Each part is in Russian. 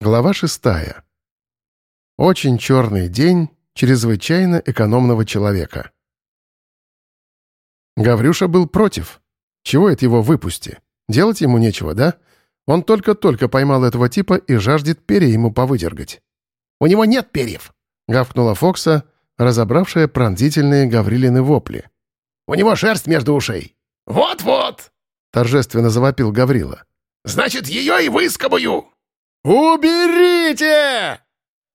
Глава шестая. Очень черный день чрезвычайно экономного человека. Гаврюша был против. Чего это его выпусти? Делать ему нечего, да? Он только-только поймал этого типа и жаждет перья ему повыдергать. «У него нет перьев!» — гавкнула Фокса, разобравшая пронзительные Гаврилины вопли. «У него шерсть между ушей!» «Вот-вот!» — торжественно завопил Гаврила. «Значит, ее и выскобую!» «Уберите!»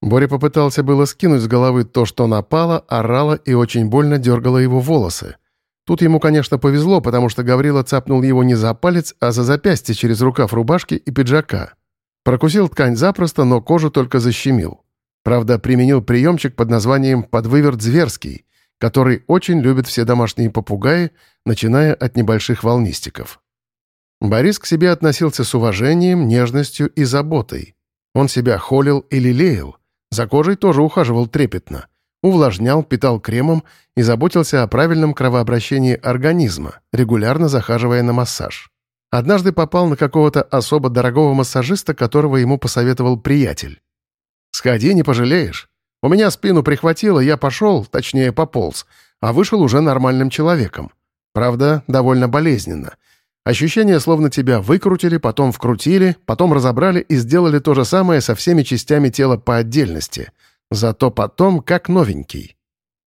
Боря попытался было скинуть с головы то, что напало, орало и очень больно дергало его волосы. Тут ему, конечно, повезло, потому что Гаврила цапнул его не за палец, а за запястье через рукав рубашки и пиджака. Прокусил ткань запросто, но кожу только защемил. Правда, применил приемчик под названием «подвыверт зверский», который очень любят все домашние попугаи, начиная от небольших волнистиков. Борис к себе относился с уважением, нежностью и заботой. Он себя холил и лелеял, за кожей тоже ухаживал трепетно, увлажнял, питал кремом и заботился о правильном кровообращении организма, регулярно захаживая на массаж. Однажды попал на какого-то особо дорогого массажиста, которого ему посоветовал приятель. «Сходи, не пожалеешь. У меня спину прихватило, я пошел, точнее пополз, а вышел уже нормальным человеком. Правда, довольно болезненно — Ощущение, словно тебя выкрутили, потом вкрутили, потом разобрали и сделали то же самое со всеми частями тела по отдельности. Зато потом как новенький.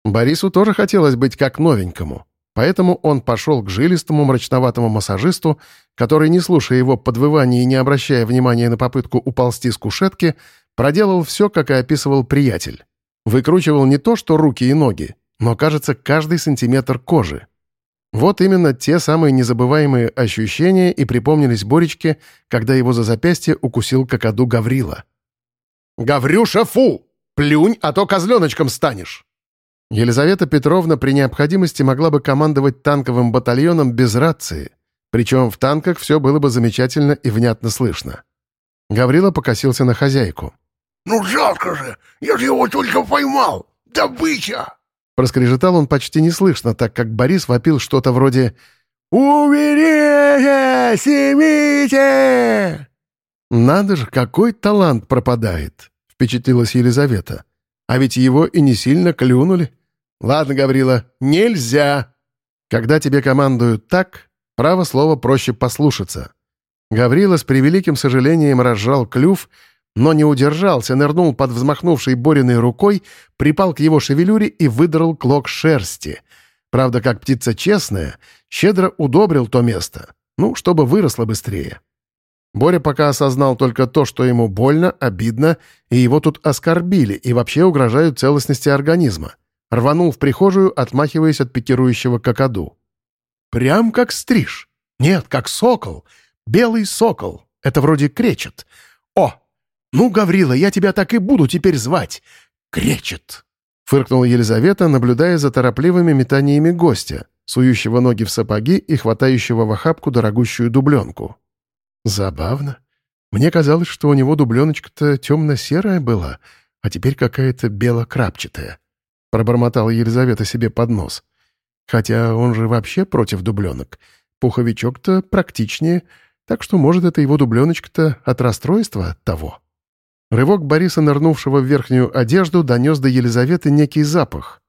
Борису тоже хотелось быть как новенькому. Поэтому он пошел к жилистому мрачноватому массажисту, который, не слушая его подвывания и не обращая внимания на попытку уползти с кушетки, проделал все, как и описывал приятель. Выкручивал не то, что руки и ноги, но, кажется, каждый сантиметр кожи. Вот именно те самые незабываемые ощущения и припомнились Боречке, когда его за запястье укусил какаду Гаврила. «Гаврюша, фу! Плюнь, а то козленочком станешь!» Елизавета Петровна при необходимости могла бы командовать танковым батальоном без рации, причем в танках все было бы замечательно и внятно слышно. Гаврила покосился на хозяйку. «Ну жалко же! Я же его только поймал! Добыча!» Проскрежетал он почти неслышно, так как Борис вопил что-то вроде «Уберите! Снимите!» «Надо же, какой талант пропадает!» — впечатлилась Елизавета. «А ведь его и не сильно клюнули. Ладно, Гаврила, нельзя!» Когда тебе командуют так, право слово проще послушаться. Гаврила с превеликим сожалением разжал клюв — но не удержался, нырнул под взмахнувшей Бориной рукой, припал к его шевелюре и выдрал клок шерсти. Правда, как птица честная, щедро удобрил то место, ну, чтобы выросло быстрее. Боря пока осознал только то, что ему больно, обидно, и его тут оскорбили и вообще угрожают целостности организма. Рванул в прихожую, отмахиваясь от пикирующего какаду. Прям как стриж. Нет, как сокол. Белый сокол. Это вроде кречет. «Ну, Гаврила, я тебя так и буду теперь звать! Кречет!» — фыркнула Елизавета, наблюдая за торопливыми метаниями гостя, сующего ноги в сапоги и хватающего в охапку дорогущую дубленку. «Забавно. Мне казалось, что у него дубленочка-то темно-серая была, а теперь какая-то бело-крапчатая», — пробормотала Елизавета себе под нос. «Хотя он же вообще против дубленок. Пуховичок-то практичнее, так что, может, это его дубленочка-то от расстройства того». Рывок Бориса, нырнувшего в верхнюю одежду, донес до Елизаветы некий запах.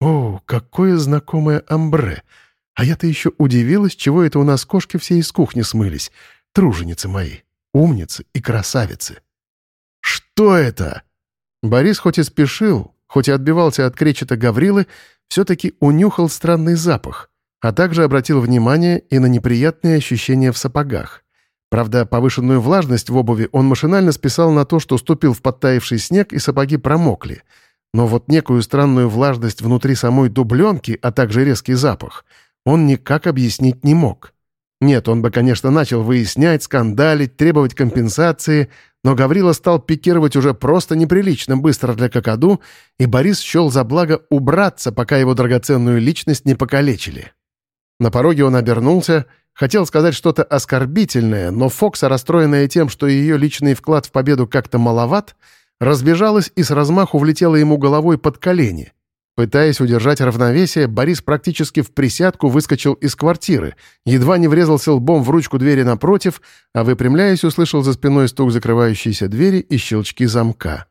«О, какое знакомое амбре! А я-то еще удивилась, чего это у нас кошки все из кухни смылись. Труженицы мои, умницы и красавицы!» «Что это?» Борис хоть и спешил, хоть и отбивался от кречета Гаврилы, все-таки унюхал странный запах, а также обратил внимание и на неприятные ощущения в сапогах. Правда, повышенную влажность в обуви он машинально списал на то, что ступил в подтаявший снег и сапоги промокли. Но вот некую странную влажность внутри самой дубленки, а также резкий запах, он никак объяснить не мог. Нет, он бы, конечно, начал выяснять, скандалить, требовать компенсации, но Гаврила стал пикировать уже просто неприлично быстро для какаду, и Борис счел за благо убраться, пока его драгоценную личность не покалечили. На пороге он обернулся — Хотел сказать что-то оскорбительное, но Фокса, расстроенная тем, что ее личный вклад в победу как-то маловат, разбежалась и с размаху влетела ему головой под колени. Пытаясь удержать равновесие, Борис практически в присядку выскочил из квартиры, едва не врезался лбом в ручку двери напротив, а выпрямляясь, услышал за спиной стук закрывающейся двери и щелчки замка.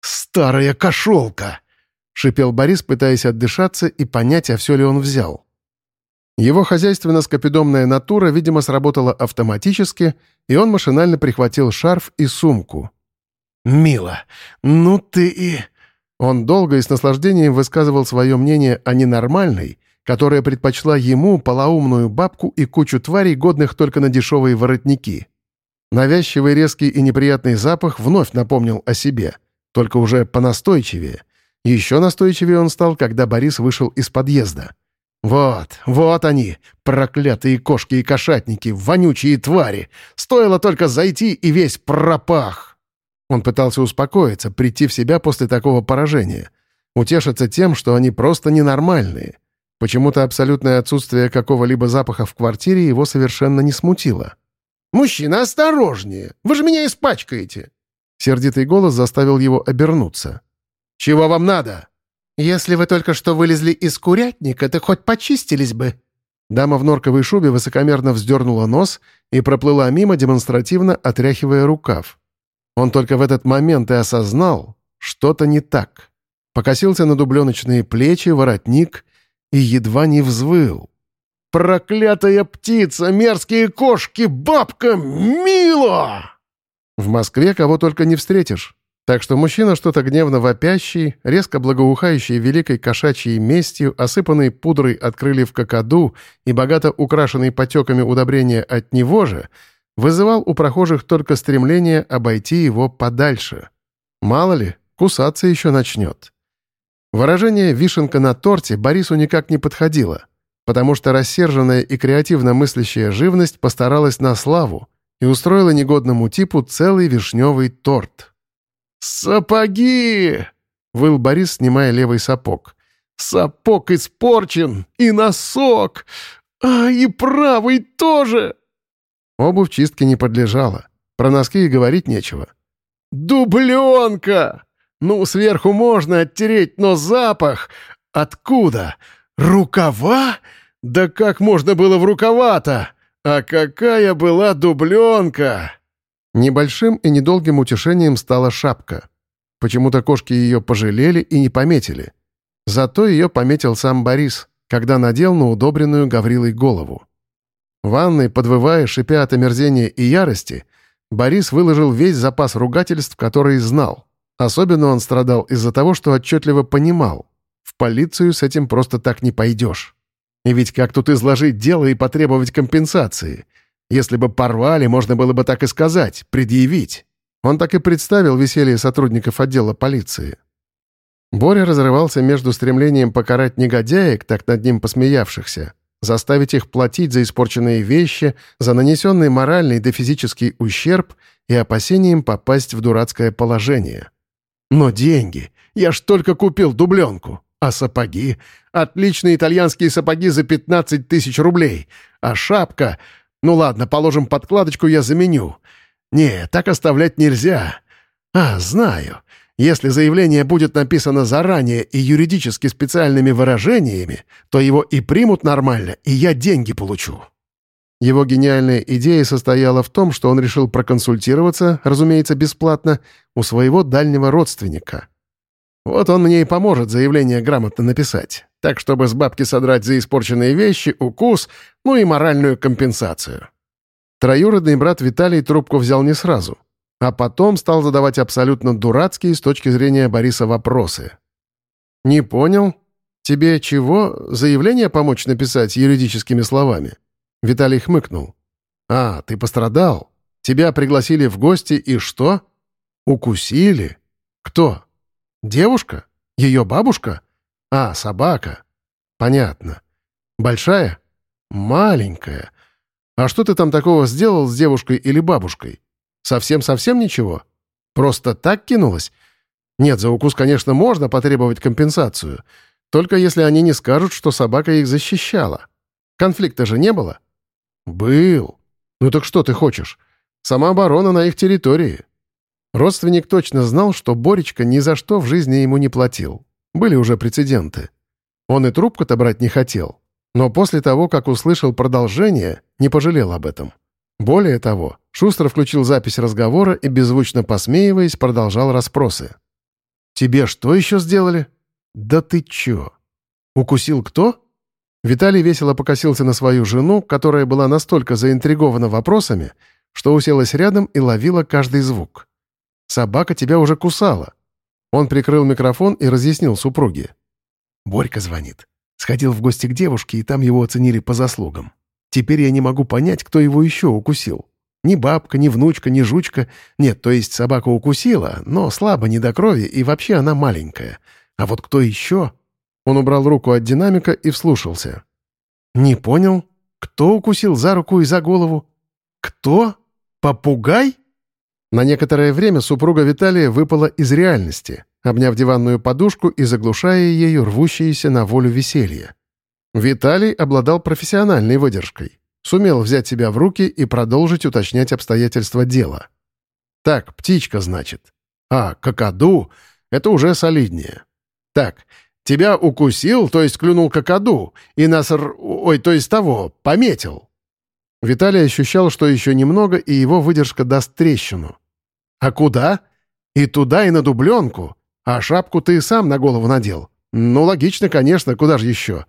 «Старая кошелка!» — шипел Борис, пытаясь отдышаться и понять, а все ли он взял. Его хозяйственно-скопидомная натура, видимо, сработала автоматически, и он машинально прихватил шарф и сумку. «Мила, ну ты и...» Он долго и с наслаждением высказывал свое мнение о ненормальной, которая предпочла ему полоумную бабку и кучу тварей, годных только на дешевые воротники. Навязчивый резкий и неприятный запах вновь напомнил о себе, только уже понастойчивее. Еще настойчивее он стал, когда Борис вышел из подъезда. «Вот, вот они, проклятые кошки и кошатники, вонючие твари! Стоило только зайти, и весь пропах!» Он пытался успокоиться, прийти в себя после такого поражения. Утешиться тем, что они просто ненормальные. Почему-то абсолютное отсутствие какого-либо запаха в квартире его совершенно не смутило. «Мужчина, осторожнее! Вы же меня испачкаете!» Сердитый голос заставил его обернуться. «Чего вам надо?» «Если вы только что вылезли из курятника, то хоть почистились бы». Дама в норковой шубе высокомерно вздернула нос и проплыла мимо, демонстративно отряхивая рукав. Он только в этот момент и осознал, что-то не так. Покосился на дубленочные плечи, воротник и едва не взвыл. «Проклятая птица! Мерзкие кошки! Бабка! Мила!» В Москве кого только не встретишь. Так что мужчина что-то гневно вопящий, резко благоухающий великой кошачьей местью, осыпанный пудрой от крыльев кокоду и богато украшенный потеками удобрения от него же — вызывал у прохожих только стремление обойти его подальше. Мало ли, кусаться еще начнет. Выражение «вишенка на торте» Борису никак не подходило, потому что рассерженная и креативно мыслящая живность постаралась на славу и устроила негодному типу целый вишневый торт. «Сапоги!» — выл Борис, снимая левый сапог. «Сапог испорчен! И носок! А, и правый тоже!» Обувь чистке не подлежала. Про носки и говорить нечего. «Дубленка! Ну, сверху можно оттереть, но запах... Откуда? Рукава? Да как можно было в рукава-то? А какая была дубленка!» Небольшим и недолгим утешением стала шапка. Почему-то кошки ее пожалели и не пометили. Зато ее пометил сам Борис, когда надел на удобренную Гаврилой голову. В ванной, подвывая, шипя от омерзения и ярости, Борис выложил весь запас ругательств, который знал. Особенно он страдал из-за того, что отчетливо понимал. В полицию с этим просто так не пойдешь. И ведь как тут изложить дело и потребовать компенсации? Если бы порвали, можно было бы так и сказать, предъявить. Он так и представил веселье сотрудников отдела полиции. Боря разрывался между стремлением покарать негодяек, так над ним посмеявшихся, заставить их платить за испорченные вещи, за нанесенный моральный да физический ущерб и опасением попасть в дурацкое положение. Но деньги! Я ж только купил дубленку. А сапоги? Отличные итальянские сапоги за 15 тысяч рублей. А шапка? Ну ладно, положим, подкладочку я заменю. Не, так оставлять нельзя. А, знаю. Если заявление будет написано заранее и юридически специальными выражениями, то его и примут нормально, и я деньги получу». Его гениальная идея состояла в том, что он решил проконсультироваться, разумеется, бесплатно, у своего дальнего родственника. Вот он мне и поможет заявление грамотно написать, так, чтобы с бабки содрать за испорченные вещи, укус, ну и моральную компенсацию. Троюродный брат Виталий трубку взял не сразу а потом стал задавать абсолютно дурацкие с точки зрения Бориса вопросы. «Не понял? Тебе чего? Заявление помочь написать юридическими словами?» Виталий хмыкнул. «А, ты пострадал? Тебя пригласили в гости и что? Укусили? Кто? Девушка? Ее бабушка? А, собака. Понятно. Большая? Маленькая. А что ты там такого сделал с девушкой или бабушкой? Совсем-совсем ничего? Просто так кинулась? Нет, за укус, конечно, можно потребовать компенсацию. Только если они не скажут, что собака их защищала. Конфликта же не было? Был. Ну так что ты хочешь? Самооборона на их территории. Родственник точно знал, что Боречка ни за что в жизни ему не платил. были уже прецеденты. Он и трубку-то брать не хотел, но после того, как услышал продолжение, не пожалел об этом. Более того, Шустер включил запись разговора и, беззвучно посмеиваясь, продолжал расспросы. «Тебе что еще сделали?» «Да ты чё? Укусил кто?» Виталий весело покосился на свою жену, которая была настолько заинтригована вопросами, что уселась рядом и ловила каждый звук. «Собака тебя уже кусала». Он прикрыл микрофон и разъяснил супруге. «Борька звонит. Сходил в гости к девушке, и там его оценили по заслугам. Теперь я не могу понять, кто его еще укусил. Ни бабка, ни внучка, ни жучка. Нет, то есть собака укусила, но слабо, не до крови, и вообще она маленькая. А вот кто еще? Он убрал руку от динамика и вслушался. «Не понял. Кто укусил за руку и за голову? Кто? Попугай?» На некоторое время супруга Виталия выпала из реальности, обняв диванную подушку и заглушая ею рвущееся на волю веселье. Виталий обладал профессиональной выдержкой, сумел взять себя в руки и продолжить уточнять обстоятельства дела. «Так, птичка, значит. А, какаду — это уже солиднее. Так, Тебя укусил, то есть клюнул какаду, и нас... Ой, то есть того, пометил». Виталий ощущал, что еще немного, и его выдержка даст трещину. «А куда? И туда, и на дубленку. А шапку ты сам на голову надел. Ну, логично, конечно, куда же еще?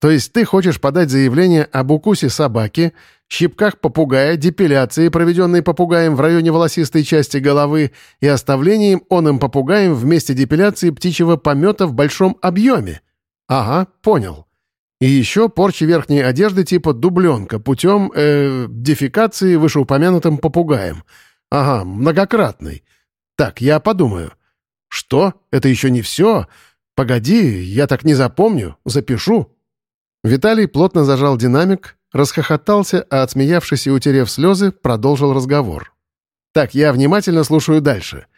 То есть ты хочешь подать заявление об укусе собаки, щипках попугая, депиляции, проведенной попугаем в районе волосистой части головы и оставлением оным попугаем в месте депиляции птичьего помета в большом объеме. Ага, понял. И еще порчи верхней одежды типа дубленка путем, э, дефекации вышеупомянутым попугаем. Ага, многократный. Так, я подумаю. Что? Это еще не все? Погоди, я так не запомню. Запишу. Виталий плотно зажал динамик, расхохотался, а отсмеявшись и утерев слезы, продолжил разговор. «Так, я внимательно слушаю дальше.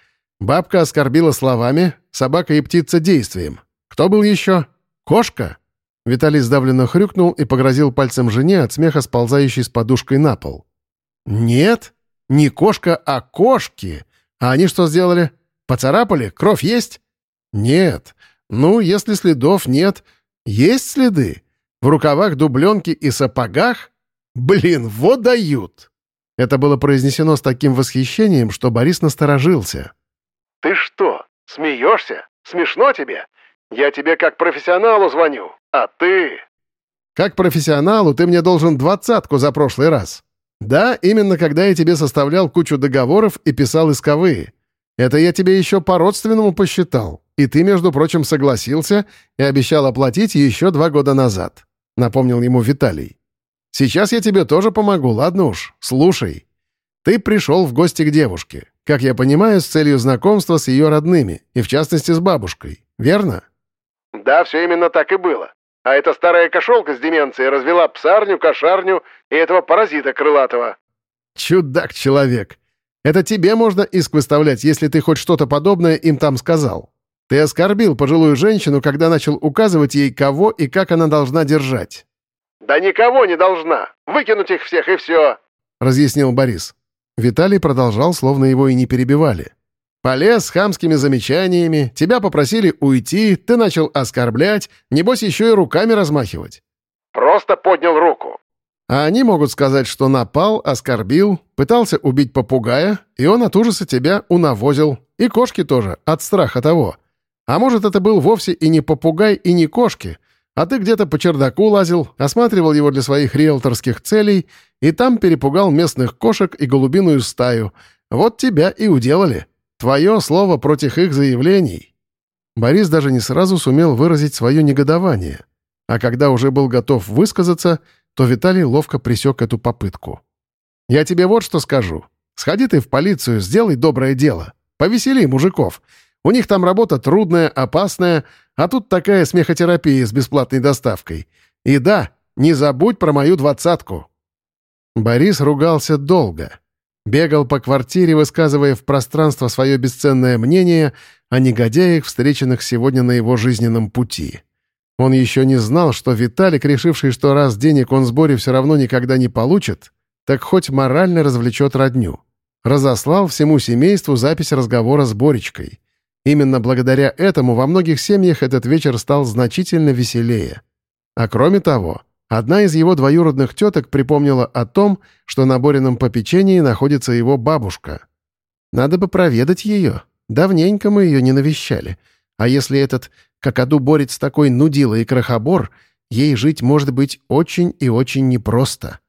Бабка оскорбила словами, собака и птица действием. Кто был еще? Кошка?» Виталий сдавленно хрюкнул и погрозил пальцем жене от смеха, сползающей с подушкой на пол. «Нет, не кошка, а кошки. А они что сделали? Поцарапали? Кровь есть?» «Нет. Ну, если следов нет. Есть следы?» В рукавах дубленки и сапогах? Блин, вот дают!» Это было произнесено с таким восхищением, что Борис насторожился. «Ты что, смеешься? Смешно тебе? Я тебе как профессионалу звоню, а ты...» «Как профессионалу ты мне должен двадцатку за прошлый раз. Да, именно когда я тебе составлял кучу договоров и писал исковые. Это я тебе еще по-родственному посчитал, и ты, между прочим, согласился и обещал оплатить еще два года назад. — напомнил ему Виталий. «Сейчас я тебе тоже помогу, ладно уж, слушай. Ты пришел в гости к девушке, как я понимаю, с целью знакомства с ее родными, и в частности с бабушкой, верно?» «Да, все именно так и было. А эта старая кошелка с деменцией развела псарню, кошарню и этого паразита крылатого». «Чудак-человек! Это тебе можно иск выставлять, если ты хоть что-то подобное им там сказал. Ты оскорбил пожилую женщину, когда начал указывать ей, кого и как она должна держать». «Да никого не должна! Выкинуть их всех и все!» — разъяснил Борис. Виталий продолжал, словно его и не перебивали. «Полез с хамскими замечаниями, тебя попросили уйти, ты начал оскорблять, небось еще и руками размахивать». «Просто поднял руку». А они могут сказать, что напал, оскорбил, пытался убить попугая, и он от ужаса тебя унавозил. И кошки тоже, от страха того. А может, это был вовсе и не попугай, и не кошки, а ты где-то по чердаку лазил, осматривал его для своих риэлторских целей, и там перепугал местных кошек и голубиную стаю. Вот тебя и уделали. Твое слово против их заявлений». Борис даже не сразу сумел выразить свое негодование. А когда уже был готов высказаться, то Виталий ловко пресек эту попытку. «Я тебе вот что скажу. Сходи ты в полицию, сделай доброе дело. Повесели мужиков. У них там работа трудная, опасная, а тут такая смехотерапия с бесплатной доставкой. И да, не забудь про мою двадцатку». Борис ругался долго. Бегал по квартире, высказывая в пространство свое бесценное мнение о негодяях, встреченных сегодня на его жизненном пути. Он еще не знал, что Виталик, решивший, что раз денег он сборе все равно никогда не получит, так хоть морально развлечет родню. Разослал всему семейству запись разговора с Боречкой. Именно благодаря этому во многих семьях этот вечер стал значительно веселее. А кроме того, одна из его двоюродных теток припомнила о том, что на Борином попечении находится его бабушка. Надо бы проведать ее. Давненько мы ее не навещали. А если этот какаду борец такой нудила и крохобор, ей жить может быть очень и очень непросто.